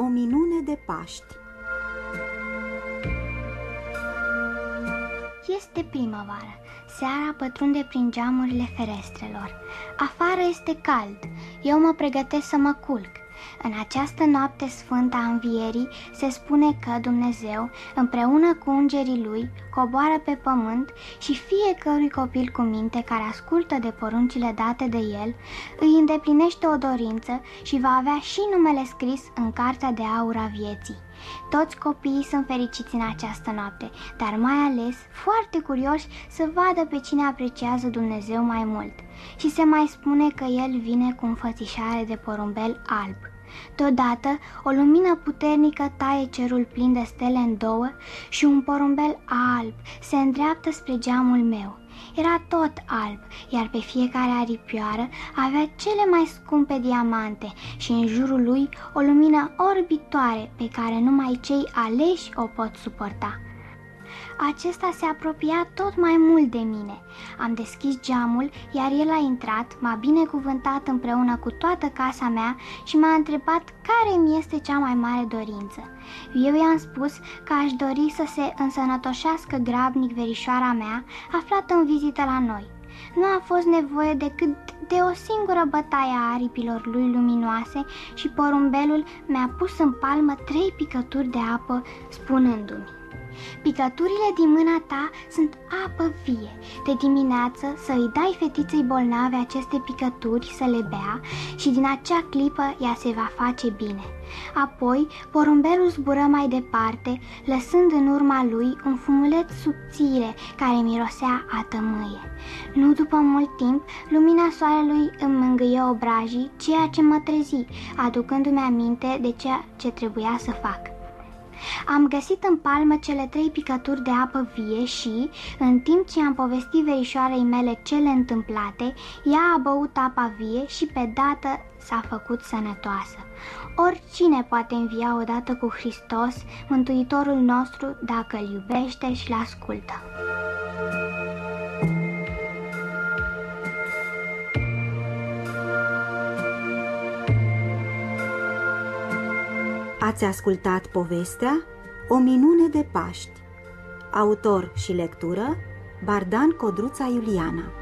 O minune de Paști Este primăvară. Seara pătrunde prin geamurile ferestrelor. Afară este cald. Eu mă pregătesc să mă culc. În această noapte sfântă a învierii se spune că Dumnezeu, împreună cu îngerii lui, coboară pe pământ și fiecărui copil cu minte care ascultă de poruncile date de el, îi îndeplinește o dorință și va avea și numele scris în cartea de aur a vieții. Toți copiii sunt fericiți în această noapte, dar mai ales foarte curioși să vadă pe cine apreciază Dumnezeu mai mult. Și se mai spune că el vine cu înfățișare de porumbel alb. Deodată, o lumină puternică taie cerul plin de stele în două și un porumbel alb se îndreaptă spre geamul meu. Era tot alb, iar pe fiecare aripioară avea cele mai scumpe diamante și în jurul lui o lumină orbitoare pe care numai cei aleși o pot suporta. Acesta se apropia tot mai mult de mine. Am deschis geamul, iar el a intrat, m-a binecuvântat împreună cu toată casa mea și m-a întrebat care mi este cea mai mare dorință. Eu i-am spus că aș dori să se însănătoșească grabnic verișoara mea, aflată în vizită la noi. Nu a fost nevoie decât de o singură bătaie a aripilor lui luminoase și porumbelul mi-a pus în palmă trei picături de apă, spunându-mi Picăturile din mâna ta sunt apă vie. De dimineață să îi dai fetiței bolnave aceste picături să le bea și din acea clipă ea se va face bine. Apoi, porumbelul zbură mai departe, lăsând în urma lui un fumuleț subțire care mirosea a tămâie. Nu după mult timp, lumina soarelui îmi mângâie obrajii, ceea ce mă trezi, aducându-mi aminte de ceea ce trebuia să fac. Am găsit în palmă cele trei picături de apă vie și, în timp ce am povestit verișoarei mele cele întâmplate, ea a băut apa vie și pe dată s-a făcut sănătoasă. Oricine poate învia odată cu Hristos, Mântuitorul nostru, dacă îl iubește și-l ascultă. Ați ascultat povestea O minune de Paști. Autor și lectură Bardan Codruța Iuliana